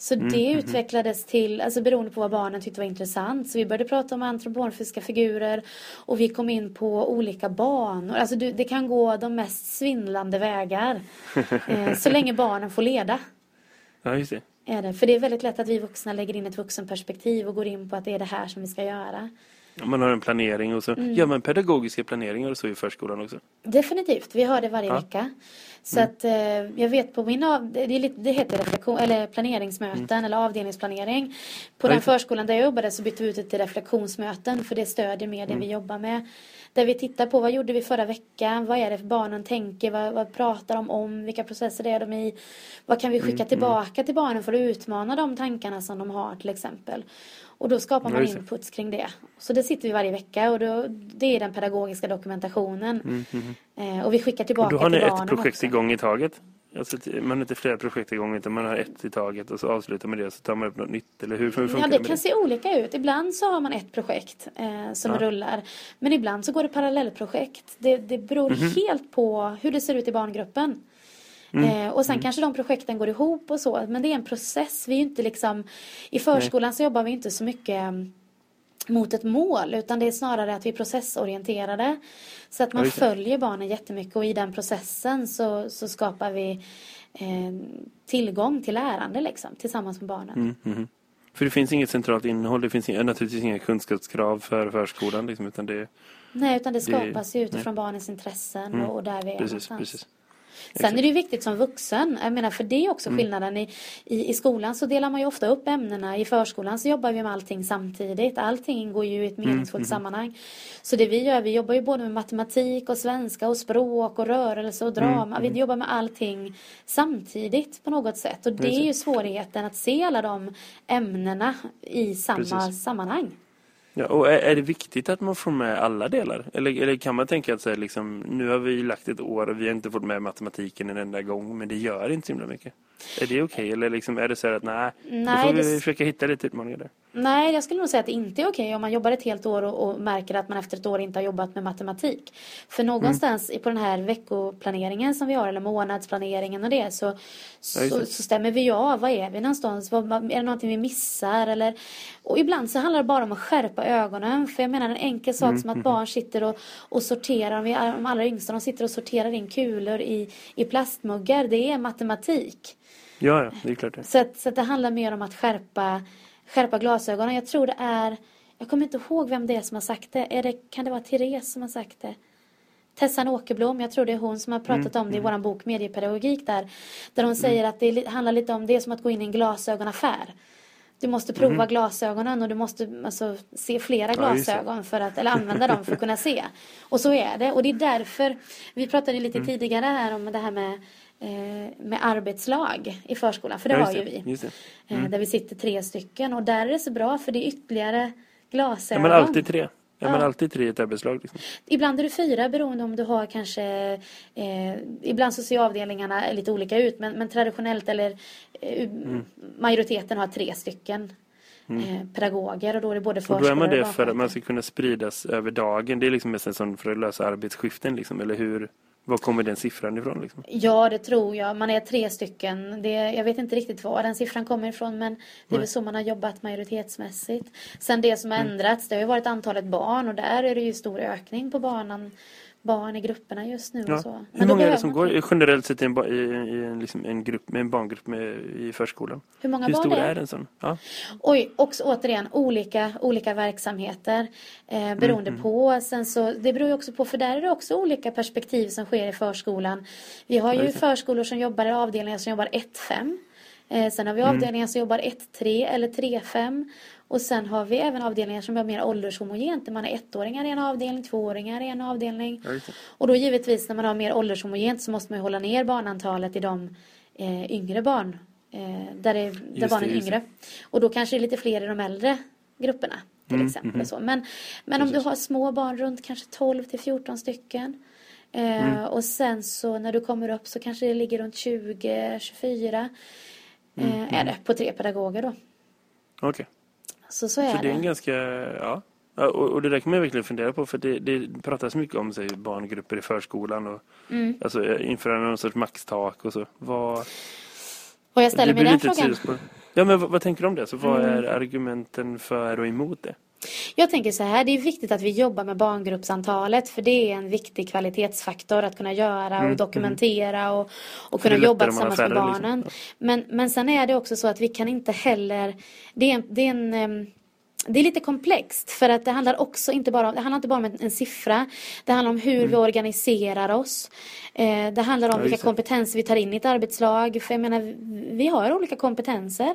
Så Mm, det utvecklades till, alltså beroende på vad barnen tyckte var intressant. Så vi började prata om antropomorfiska figurer och vi kom in på olika banor. Alltså du, det kan gå de mest svindlande vägar. eh, så länge barnen får leda. ja, just det. Är det. För det är väldigt lätt att vi vuxna lägger in ett vuxenperspektiv och går in på att det är det här som vi ska göra. Man har en planering och så Mm. gör man pedagogiska planeringar och så i förskolan också. Definitivt, vi har det varje Ja. vecka. Så att eh, jag vet på min av, det, är lite, det heter reflektion, eller planeringsmöten eller avdelningsplanering. På den förskolan där jag jobbade så bytte vi ut det till reflektionsmöten för det stödjer mer Mm. det vi jobbar med. Där vi tittar på vad gjorde vi förra veckan, vad är det för barnen tänker, vad, vad pratar de om, vilka processer är de i, vad kan vi Mm, skicka tillbaka till barnen för att utmana de tankarna som de har till exempel. Och då skapar man inputs kring det. Så det sitter vi varje vecka och då, det är den pedagogiska dokumentationen. Eh, och vi skickar tillbaka då har ni till ett barnen projekt också. igång i taget? Alltså, man har inte flera projekt igång utan man har ett i taget och så avslutar man det och så tar man upp något nytt. Eller hur, hur funkar Ja, det det kan se olika ut. Ibland så har man ett projekt eh, som Ja. rullar. Men ibland så går det parallellprojekt. Det, det beror Mhm. helt på hur det ser ut i barngruppen. Mm. Eh, och sen kanske de projekten går ihop och så. Men det är en process. Vi är inte liksom... I förskolan så jobbar vi inte så mycket mm, mot ett mål utan det är snarare att vi är processorienterade. Så att man Ja, det. följer barnen jättemycket och i den processen så, så skapar vi eh, tillgång till lärande liksom, tillsammans med barnen. Mm, mhm. För det finns inget centralt innehåll, det finns inga, naturligtvis inga kunskapskrav för förskolan liksom, utan det Nej, utan det Det- skapas ju utifrån barnens intressen Mm. och, och där vi är precis, någonstans. precis. Sen är det viktigt som vuxen, jag menar för det är Mm. också skillnaden. I, i, I skolan så delar man ju ofta upp ämnena, i förskolan så jobbar vi med allting samtidigt. Allting ingår ju i ett Mm, meningsfullt sammanhang. Så det vi gör, vi jobbar ju både med matematik och svenska och språk och rörelse och drama. Mm, Vi jobbar med allting samtidigt på något sätt. Och det Just är ju svårigheten att se alla de ämnena i samma Precis. sammanhang. Ja, och är, är det viktigt att man får med alla delar? Eller, eller kan man tänka att så här, liksom, nu har vi lagt ett år och vi har inte fått med matematiken en enda gång, men det gör inte så himla mycket. Är det okej? Eller liksom, är det så här att nej, då Nej, får vi det- försöka hitta lite utmaningar där? Nej, jag skulle nog säga att det inte är okej om man jobbar ett helt år och, och märker att man efter ett år inte har jobbat med matematik. För någonstans i- på den här veckoplaneringen som vi har, eller månadsplaneringen och det, så, Ja, så, så stämmer vi av. Var är vi någonstans? Vad, vad- är det någonting vi missar? Eller, och ibland så handlar det bara om att skärpa ögonen. För jag menar en enkel sak som att barn sitter och, och sorterar, de allra yngsta, de sitter och sorterar in kulor i, i plastmuggar. Det är matematik. Ja, ja, det är klart det. Så att, så att det handlar mer om att skärpa, skärpa glasögonen. Jag tror det är, jag kommer inte ihåg vem det är som har sagt det. Är det kan det vara Therese som har sagt det? Tessan Åkerblom, jag tror det är hon som har pratat om det i vår bok Mediepedagogik där. Där hon säger att det handlar lite om det som att gå in i en glasögonaffär. Du måste prova glasögonen och du måste alltså, se flera Ja, glasögon för att, eller använda dem för att kunna se. Och så är det. Och det är därför, vi pratade lite tidigare här om det här med, eh, med arbetslag i förskolan. För det Ja, har ju vi. just det. Eh, Där vi sitter tre stycken. Och där är det så bra för det är ytterligare glasögon. man alltid tre? Man Ja. alltid tre i ett arbetslag? Liksom? Ibland är det fyra beroende om du har kanske eh, Ibland så ser avdelningarna lite olika ut men, men traditionellt eller eh, Mm. majoriteten har tre stycken eh, pedagoger och då är det både Och då är man det för att man ska kunna spridas över dagen. Det är liksom mest en sån för att lösa arbetsskiften liksom. Eller hur? Var kommer den siffran ifrån liksom? Ja, det tror jag. Man är tre stycken. Det, jag vet inte riktigt var den siffran kommer ifrån men det är väl så man har jobbat majoritetsmässigt. Sen det som har Mm. ändrats, det har ju varit antalet barn och där är det ju stor ökning på banan, barn i grupperna just nu Ja. och så. Hur Men då många är det som går generellt sett i en, i, i en, liksom en, grupp, en barngrupp med, i förskolan? Hur många Hur barn stor är? är en sån? Ja. Oj, också återigen olika, olika verksamheter eh, beroende Mm, på. Sen så, det beror ju också på, för där är det också olika perspektiv som sker i förskolan. Vi har ju förskolor som jobbar i avdelningar som jobbar 1-5. Eh, sen har vi Mm. avdelningar som jobbar 1-3 eller 3-5. Och sen har vi även avdelningar som är mer åldershomogent. Där man har ettåringar i en avdelning, tvååringar i en avdelning. Och då givetvis när man har mer åldershomogent så måste man ju hålla ner barnantalet i de eh, yngre barn. Eh, där det, där barnen är yngre. Och då kanske det är lite fler i de äldre grupperna. Till Mm, exempel. och Så. Men, men om du Precis. har små barn runt kanske 12 till 14 stycken. Eh, Mm. Och sen så när du kommer upp så kanske det ligger runt 20-24. Mm, Eh, är det på tre pedagoger då. Okej. Så så är Så det. är en ganska, ja. Och, och det där kan man verkligen fundera på för det, det pratas mycket om säg, barngrupper i förskolan och Mm. alltså, införa någon sorts maxtak och så. Vad, Och jag ställer mig den frågan. Ja men vad, vad tänker du om det? Så vad Mm. är argumenten för och emot det? Jag tänker så här, det är viktigt att vi jobbar med barngruppsantalet för det är en viktig kvalitetsfaktor att kunna göra och dokumentera och, och kunna jobba tillsammans med färre, liksom. barnen. Men, men sen är det också så att vi kan inte heller, det är det är en, det är lite komplext för att det handlar också inte bara om, det handlar inte bara om en, en siffra. Det handlar om hur mm. vi organiserar oss. Eh, det handlar om ja, vilka kompetenser vi tar in i ett arbetslag. För jag menar, vi har olika kompetenser.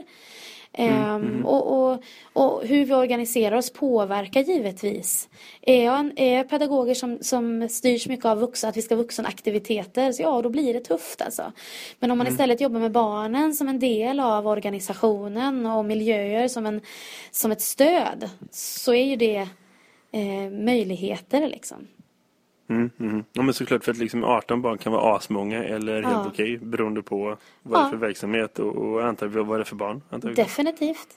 Mm, ehm, mm. Och, och, och, hur vi organiserar oss påverkar givetvis. Är jag, är jag pedagoger som, som styrs mycket av vuxna, att vi ska vuxenaktiviteter, så ja, då blir det tufft alltså. Men om man mm. istället jobbar med barnen som en del av organisationen och miljöer som, en, som ett stöd, så är ju det eh, möjligheter liksom. Mm, mm. Ja, men såklart för att liksom 18 barn kan vara asmånga eller helt ja. okej beroende på vad det är för verksamhet och, och antar vad det är för barn. Definitivt.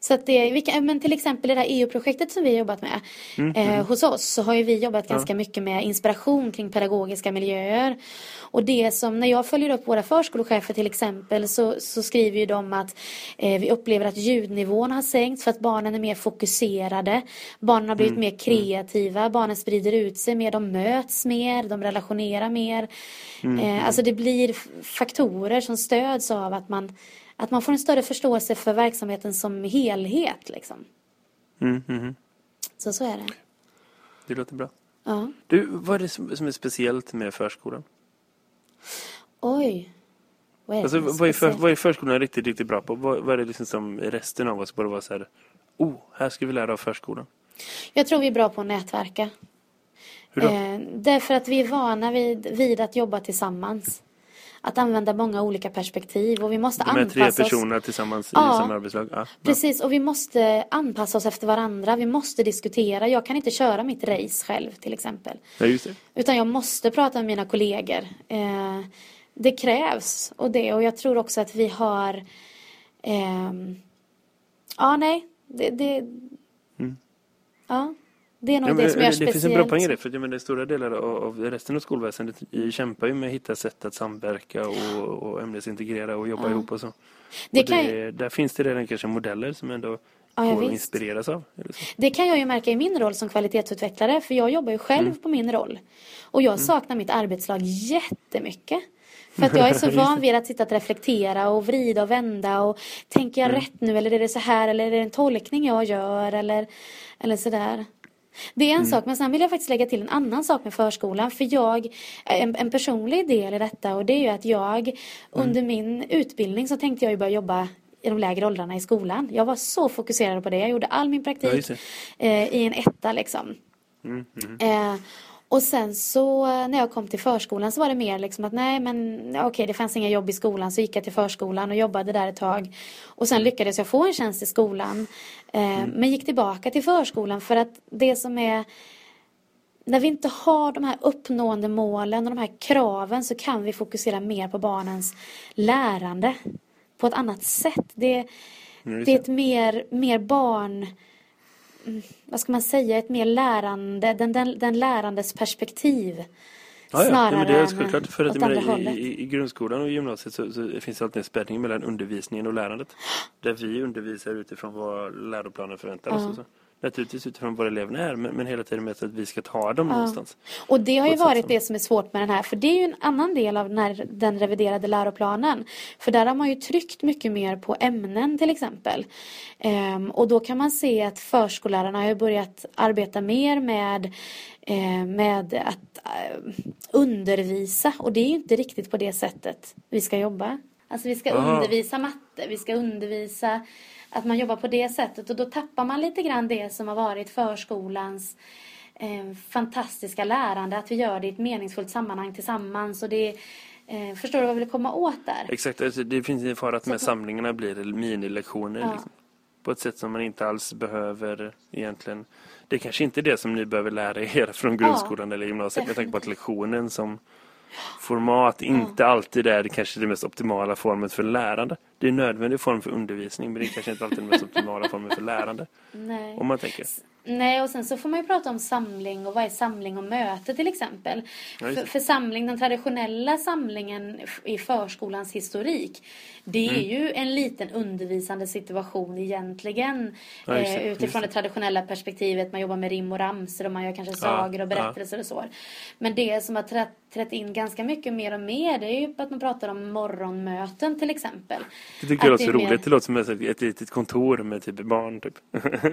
Så att det, vi men till exempel det här EU-projektet som vi har jobbat med. Mm, eh, mm. hos oss så har ju vi jobbat ja. ganska mycket med inspiration kring pedagogiska miljöer. Och det som, när jag följer upp våra förskolechefer till exempel så, så skriver ju de att eh, vi upplever att ljudnivån har sänkts för att barnen är mer fokuserade. Barnen har blivit mm, mer mm. kreativa, barnen sprider ut sig mer, de möts mer, de relationerar mer. Mm, eh, mm. alltså det blir faktorer som stöds av att man att man får en större förståelse för verksamheten som helhet. Liksom. Mm, mm. Så så är det. Det låter bra. Ja. Du, vad är det som är speciellt med förskolan? Oj. Vad är, alltså, vad, är för, vad är förskolan riktigt, riktigt bra på? Vad, vad är det liksom som resten av oss borde vara så här, oh, här ska vi lära av förskolan? Jag tror vi är bra på att nätverka. Hur då? Eh, därför att vi är vana vid, vid att jobba tillsammans att använda många olika perspektiv och vi måste De anpassa oss. tre personer tillsammans ja, i samma arbetslag. Ja, precis, och vi måste anpassa oss efter varandra. Vi måste diskutera. Jag kan inte köra mitt race själv till exempel. Ja, just det. Utan jag måste prata med mina kollegor. Eh, det krävs och det och jag tror också att vi har eh, Ja, nej. Det, det mm. Ja. Det är nog ja, det som gör speciellt. Det finns en bra poäng i det. För jag menar, stora delar av, av resten av skolväsendet kämpar ju med att hitta sätt att samverka och, och ämnesintegrera och jobba ja. ihop och så. Det och det, ju... Där finns det redan kanske modeller som ändå ja, att inspireras av. Det kan jag ju märka i min roll som kvalitetsutvecklare. För jag jobbar ju själv mm. på min roll. Och jag mm. saknar mitt arbetslag jättemycket. För att jag är så van vid att sitta och reflektera och vrida och vända och tänker jag mm. rätt nu eller är det så här eller är det en tolkning jag gör eller, eller sådär. Det är en mm. sak, men sen vill jag faktiskt lägga till en annan sak med förskolan. För jag, en, en personlig del i detta och det är ju att jag mm. under min utbildning så tänkte jag ju börja jobba i de lägre åldrarna i skolan. Jag var så fokuserad på det. Jag gjorde all min praktik eh, i en etta liksom. Mm, mm. Eh, och sen så när jag kom till förskolan så var det mer liksom att nej men okej okay, det fanns inga jobb i skolan så gick jag till förskolan och jobbade där ett tag. Och sen lyckades jag få en tjänst i skolan. Eh, mm. Men gick tillbaka till förskolan för att det som är när vi inte har de här uppnående målen och de här kraven så kan vi fokusera mer på barnens lärande på ett annat sätt. Det, det är ett mer, mer barn Mm, vad ska man säga, ett mer lärande, den, den, den lärandes perspektiv. Ja, ja. Snarare men det är självklart för att menar, i, i, grundskolan och gymnasiet så, så finns det alltid en spänning mellan undervisningen och lärandet. Där vi undervisar utifrån vad läroplanen förväntar oss. Ja. Och så naturligtvis utifrån vad eleverna är men, men hela tiden med att vi ska ta dem ja. någonstans. Och det har ju varit det som är svårt med den här för det är ju en annan del av den, här, den reviderade läroplanen. För där har man ju tryckt mycket mer på ämnen till exempel. Ehm, och då kan man se att förskollärarna har börjat arbeta mer med eh, med att uh, undervisa och det är inte riktigt på det sättet vi ska jobba. Alltså vi ska Aha. undervisa matte, vi ska undervisa att man jobbar på det sättet och då tappar man lite grann det som har varit förskolans eh, fantastiska lärande. Att vi gör det i ett meningsfullt sammanhang tillsammans. Och det, eh, förstår du vad jag vill komma åt där? Exakt, alltså, det finns en fara att de här samlingarna blir minilektioner. Ja. Liksom, på ett sätt som man inte alls behöver egentligen. Det kanske inte är det som ni behöver lära er från grundskolan ja, eller gymnasiet. Jag tänker på att lektionen som format inte mm. alltid är kanske det mest optimala formen för lärande. Det är en nödvändig form för undervisning men det är kanske inte alltid den mest optimala formen för lärande. Nej. Om man tänker. Nej, och sen så får man ju prata om samling och vad är samling och möte till exempel. Ja, för, det. för samling, den traditionella samlingen i förskolans historik, det är Mm. ju en liten undervisande situation egentligen. Ja, just eh, utifrån det. det traditionella perspektivet, man jobbar med rim och ramsor och man gör kanske Ja, sagor och ja. berättelser och så. Men det som har trätt, trätt in ganska mycket mer och mer, det är ju att man pratar om morgonmöten till exempel. Det tycker jag Att låter så är mer- roligt. Det låter som ett, litet kontor med typ barn. Typ.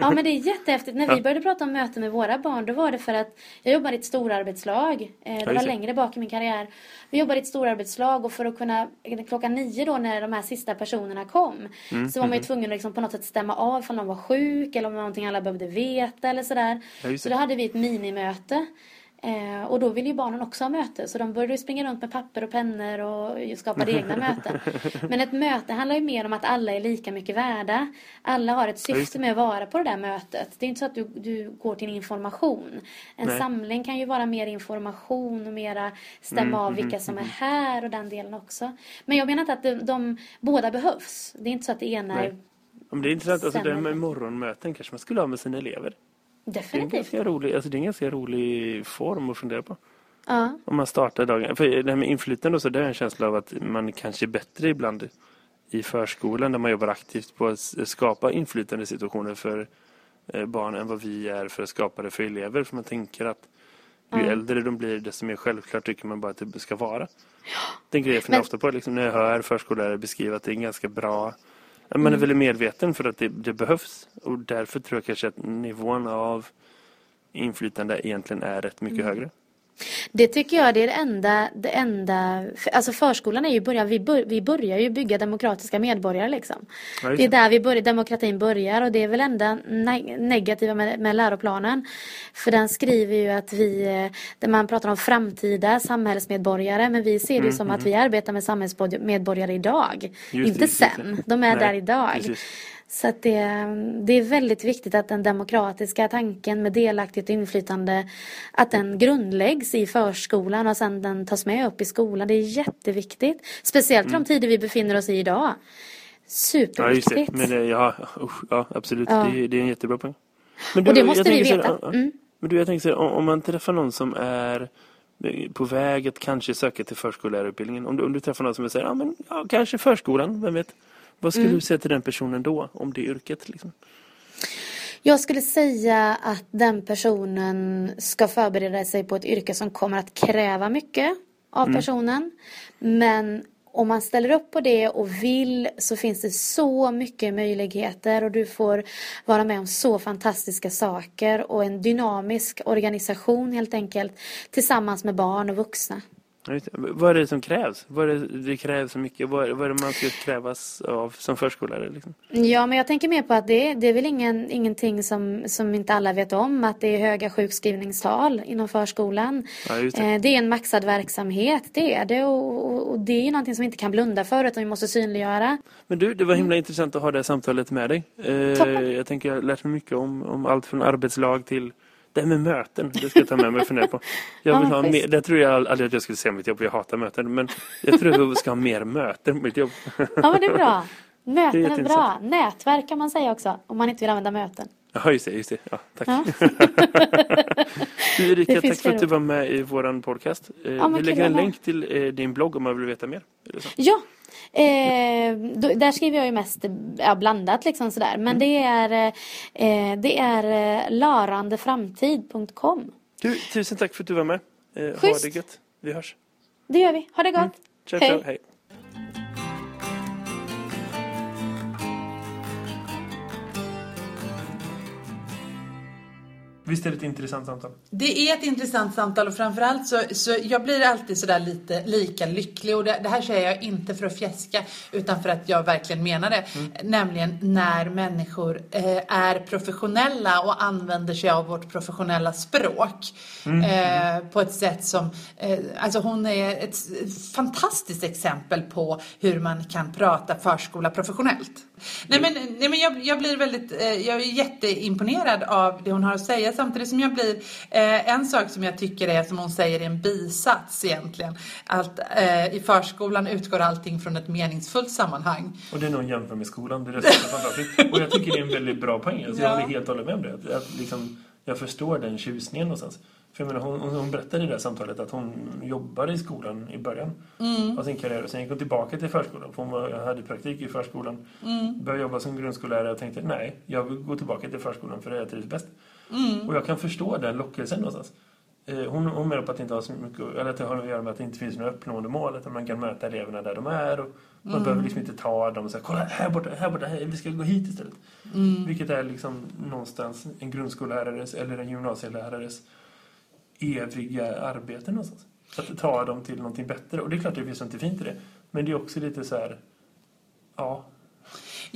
Ja men det är jättehäftigt. När vi Ja. började prata om möten med våra barn då var det för att jag jobbade i ett storarbetslag. Eh, det var längre bak i min karriär. Vi jobbade i ett storarbetslag och för att kunna klockan nio då när de här sista personerna kom Mm, så var man ju tvungen att liksom på något sätt stämma av ifall någon var sjuk eller om det var någonting alla behövde veta eller sådär. Ja, så då hade vi ett minimöte. Eh, och då ville ju barnen också ha möte så de började springa runt med papper och pennor och skapade egna möten. Men ett möte handlar ju mer om att alla är lika mycket värda. Alla har ett syfte med att vara på det där mötet. Det är inte så att du, du går till en information. En Nej. samling kan ju vara mer information och mera stämma Mm, av vilka som är här och den delen också. Men jag menar inte att de, de båda behövs. Det är inte så att det ena Nej. är Om det är intressant, alltså det här med morgonmöten kanske man skulle ha med sina elever. Det är definitivt. ganska rolig, alltså det är en ganska rolig form att fundera på. Ja. Om man startar dagen. För det här med inflytande så, det jag en känsla av att man kanske är bättre ibland i förskolan där man jobbar aktivt på att skapa inflytande situationer för eh, barn än vad vi är för att skapa det för elever. För man tänker att ju Ja. äldre de blir desto mer självklart tycker man bara att det ska vara. Den grejen funderar Men- jag ofta på liksom, när jag hör förskollärare beskriva att det är en ganska bra man Mm. är väldigt medveten för att det, det behövs. Och därför tror jag kanske att nivån av inflytande egentligen är rätt mycket Mm. högre. Det tycker jag det är det enda, det enda alltså förskolan är ju början, vi, bör, vi börjar ju bygga demokratiska medborgare liksom. Ja, just Det är det. där vi börjar, demokratin börjar och det är väl enda ne- negativa med, med läroplanen. För den skriver ju att vi, eh, där man pratar om framtida samhällsmedborgare men vi ser det ju som att vi arbetar med samhällsmedborgare idag. Mm, det, Inte just det. sen, de är Nej, där idag. Så att det, det är väldigt viktigt att den demokratiska tanken med delaktighet och inflytande att den grundläggs i förskolan och sen den tas med upp i skolan. Det är jätteviktigt. Speciellt i de tider vi befinner oss i idag. Mm. Ja, just det. Superviktigt. Men, det- ja, usch, ja, absolut. Ja. Det, är- det är en jättebra poäng. Men och det måste vi här, veta. Mm. Men du, jag tänker så här, om, om man träffar någon som är på väg att kanske söka till förskollärarutbildningen. Om du, om du träffar någon som säger, ja men ja, kanske förskolan, vem vet. Vad skulle Mm. du säga till den personen då, om det yrket? Liksom? Jag skulle säga att den personen ska förbereda sig på ett yrke som kommer att kräva mycket av Mm. personen. Men om man ställer upp på det och vill så finns det så mycket möjligheter och du får vara med om så fantastiska saker och en dynamisk organisation helt enkelt tillsammans med barn och vuxna. Vad är det som krävs? Vad är det, det krävs så mycket? Vad är, vad är det man ska krävas av som förskollärare? Liksom? Ja, men jag tänker mer på att det, det är väl ingen, ingenting som, som inte alla vet om, att det är höga sjukskrivningstal inom förskolan. Ja, det. Eh, det är en maxad verksamhet, det är det. Och, och, och det är någonting som vi inte kan blunda för, utan vi måste synliggöra. Men du, det var himla intressant att ha det här samtalet med dig. Eh, jag tänker jag har lärt mig mycket om, om allt från arbetslag till det här med möten. Det ska jag ta med mig och fundera på. Jag vill Ja, ha mer, det tror jag aldrig att jag skulle säga om mitt jobb. Jag hatar möten. Men jag tror att vi ska ha mer möten på mitt jobb. Ja, men det är bra. Möten är är, bra. Nätverk kan man säga också, om man inte vill använda möten. Ja, just det. Just det. Ja, tack. Ja. Du, Erika, tack för att du var med i vår podcast. Eh, men vi lägger en länk till eh, din blogg om man vill veta mer. Ja, eh, då, där skriver jag ju mest ja, blandat liksom sådär. Men det är, eh, det är eh, larandeframtid.com. Du, tusen tack för att du var med. Eh, ha det gött. Vi hörs. Det gör vi. Ha det gott. Ciao, Hej. ciao. Hej. Visst är det ett intressant samtal? Det är ett intressant samtal och framförallt så, så jag blir alltid sådär lite lika lycklig och det, det här säger jag inte för att fjäska utan för att jag verkligen menar det. Nämligen när människor eh, är professionella och använder sig av vårt professionella språk eh, på ett sätt som, eh, alltså hon är ett fantastiskt exempel på hur man kan prata förskola professionellt. Nej men, nej, men jag, jag blir väldigt, eh, jag är jätteimponerad av det hon har att säga samtidigt som jag blir, eh, en sak som jag tycker är som hon säger i en bisats egentligen, att eh, i förskolan utgår allting från ett meningsfullt sammanhang. Och det är nog jämfört med skolan, det är rätt fantastiskt. Och jag tycker det är en väldigt bra poäng, alltså, jag Ja. håller helt och hållet med om det. Att liksom, jag förstår den tjusningen någonstans. För jag menar, hon, hon berättade i det här samtalet att hon jobbade i skolan i början av sin karriär. Och sen gick hon tillbaka till förskolan. För hon var, hade praktik i förskolan. Började jobba som grundskollärare och tänkte nej, jag vill gå tillbaka till förskolan för det är jag trivs bäst. Och jag kan förstå den lockelsen någonstans. Eh, Hon, hon menar på att det inte har så mycket, eller att det har att göra med att det inte finns några uppnående mål. Att man kan möta eleverna där de är. Och man behöver liksom inte ta dem och säga kolla här borta, här borta, här, vi ska gå hit istället. Vilket är liksom någonstans en grundskollärares eller en gymnasielärares eviga arbete någonstans. Att ta dem till någonting bättre. Och det är klart det finns något fint i det. Men det är också lite så här, ja,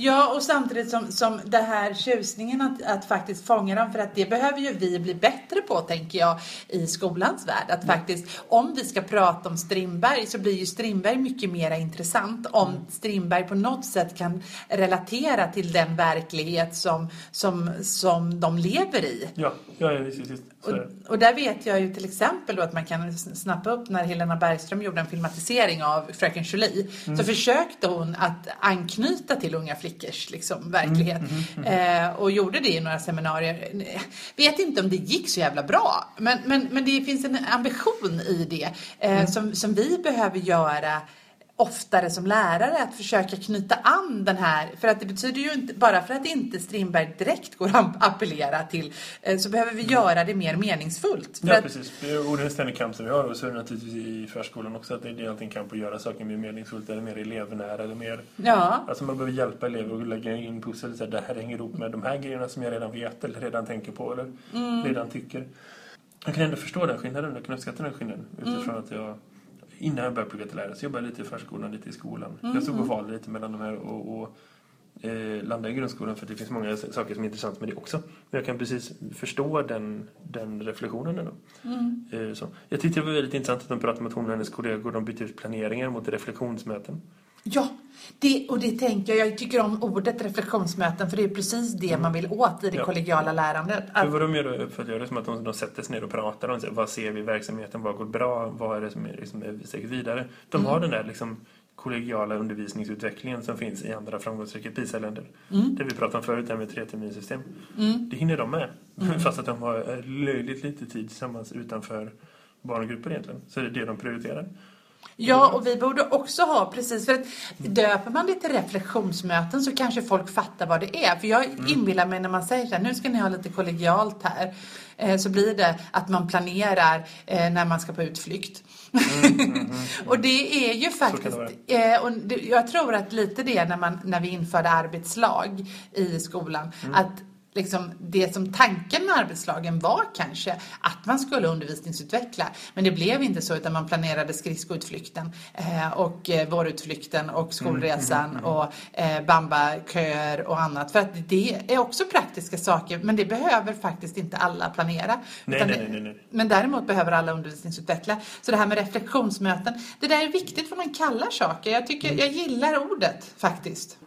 Ja, och samtidigt som, som det här tjusningen att, att faktiskt fånga dem, för att det behöver ju vi bli bättre på, tänker jag, i skolans värld. Att faktiskt, om vi ska prata om Strindberg så blir ju Strindberg mycket mer intressant om Strindberg på något sätt kan relatera till den verklighet som, som, som de lever i. ja, ja, ja visst, visst. Och, och där vet jag ju till exempel då att man kan snappa upp när Helena Bergström gjorde en filmatisering av Fröken Julie. Så försökte hon att anknyta till unga flickors liksom, verklighet. Eh, och gjorde det i några seminarier. Vet inte om det gick så jävla bra. Men, men, men det finns en ambition i det eh, som, som vi behöver göra oftare som lärare att försöka knyta an den här, för att det betyder ju inte, bara för att inte Strindberg direkt går att appellera till, eh, så behöver vi göra det mer meningsfullt. Ja, att, precis. Det är- Och det är en ständig kamp som vi har. Och så är det naturligtvis i förskolan också. Att det är alltid en kamp att göra saker mer meningsfullt eller mer elevnära. Eller mer... ja, Alltså man behöver hjälpa elever att lägga in pussel. Så här, det här hänger ihop med de här grejerna som jag redan vet eller redan tänker på eller redan tycker. Jag kan ändå förstå den skillnaden. Jag kan uppskatta den skillnaden. Utifrån att jag innan jag började plugga till lärare så jobbade jag lite i förskolan, lite i skolan. Jag stod och valde lite mellan de här och, och eh, landade i grundskolan för det finns många saker som är intressant med det också. Men jag kan precis förstå den, den reflektionen ändå. Eh, så. Jag tyckte det var väldigt intressant att de pratade att hon och hennes kollegor de bytte ut planeringar mot reflektionsmöten. Ja det, och det tänker jag, jag tycker om ordet reflektionsmöten för det är precis det man vill åt i det Ja. kollegiala lärandet. Att, vad de gör det som att de, de sätter sig ner och pratar om vad ser vi i verksamheten, vad går bra, vad är det som är, liksom, är säkert vidare. De har den där liksom, kollegiala undervisningsutvecklingen som finns i andra framgångsrika PISA-länder. Det vi pratade om förut, det här med treterminssystem. Det hinner de med. Fast att de har eh, löjligt lite tid tillsammans utanför barngrupper egentligen. Så det är det de prioriterar. Ja, och vi borde också ha, precis, för att döper man det till reflektionsmöten så kanske folk fattar vad det är. För jag inbillar mig när man säger så här, nu ska ni ha lite kollegialt här, eh, så blir det att man planerar eh, när man ska på utflykt. och det är ju faktiskt, eh, och det, jag tror att lite det när, man, när vi införde arbetslag i skolan, att liksom det som tanken med arbetslagen var kanske att man skulle undervisningsutveckla. Men det blev inte så utan man planerade skridskoutflykten eh, och eh, vårutflykten och skolresan och eh, bambaköer och annat. För att det är också praktiska saker men det behöver faktiskt inte alla planera. Nej, nej, nej, nej, nej. Men däremot behöver alla undervisningsutveckla. Så det här med reflektionsmöten, det där är viktigt vad man kallar saker. Jag, tycker, jag gillar ordet faktiskt.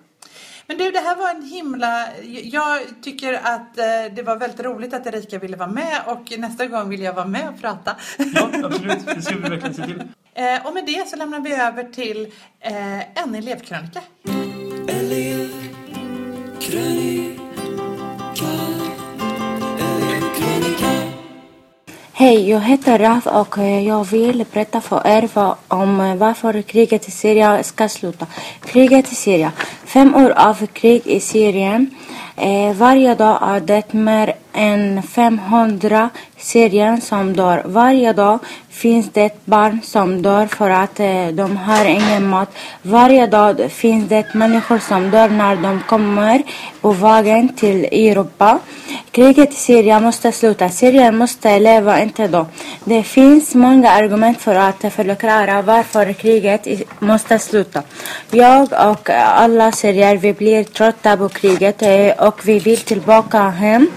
Men du, det här var en himla... Jag tycker att eh, det var väldigt roligt att Erika ville vara med och nästa gång vill jag vara med och prata. Ja, absolut. Det ska vi verkligen se till. Eh, och med det så lämnar vi över till eh, en elevkrönika. Hej, jag heter Raf och eh, jag vill berätta för er om eh, varför kriget i Syrien ska sluta. Kriget i Syrien. Fem år av krig i Syrien. Eh, varje dag är det mer än 500 syrier som dör. Varje dag finns det barn som dör för att eh, de har ingen mat. Varje dag finns det människor som dör när de kommer på vägen till Europa. Kriget i Syrien måste sluta. Syrien måste leva, inte då. Det finns många argument för att förklara varför kriget måste sluta. Jag och alla syrier, vi blir trötta på kriget eh, och vi vill tillbaka hem.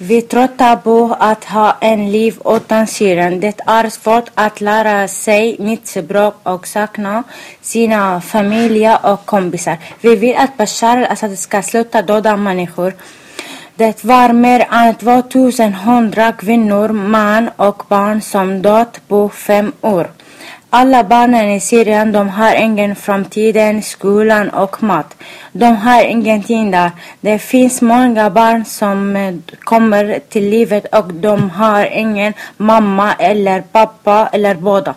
Vi trötta på att ha en liv utan syren. Det är svårt att lära sig nytt språk och sakna sina familjer och kompisar. Vi vill att Bashar al-Assad ska sluta döda människor. Det var mer än 2100 kvinnor, män och barn som dött på fem år. Alla barnen i Syrien de har ingen framtid, skolan och mat. De har ingenting där. Det finns många barn som eh, kommer till livet och de har ingen mamma eller pappa eller båda.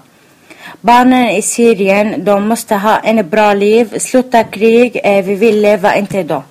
Barnen i Syrien de måste ha en bra liv, sluta krig, eh, vi vill leva inte då.